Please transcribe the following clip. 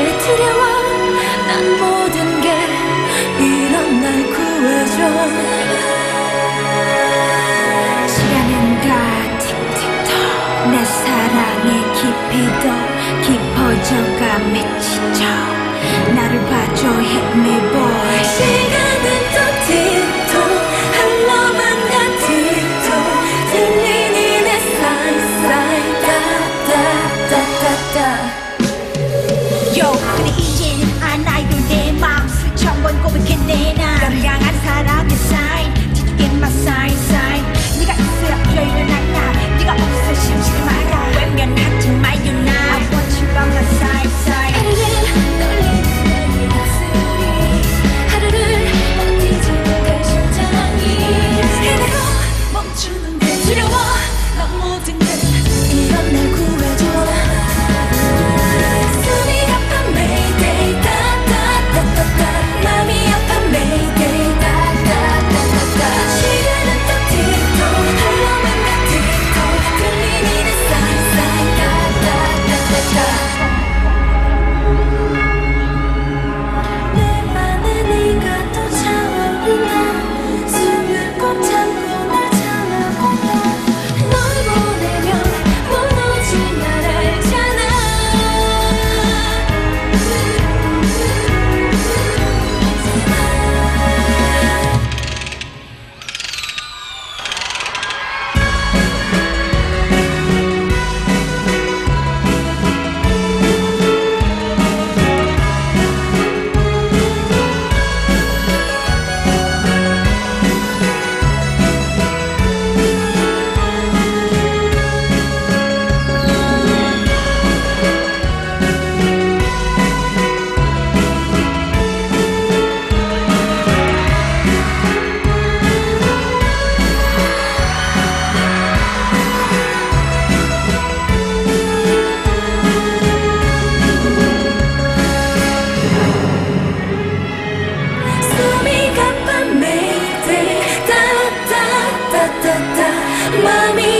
내게 와난 모든 게 이런 날 구해줘. 시간은 가 틱틱톡. 내 사랑의 깊이도 깊어져가 미치죠. 나를 봐줘 hit me boy. 시간은 또 뒤. Yo, 근데 이제는 알아요 내 마음 스쳐본 고백했네 mami.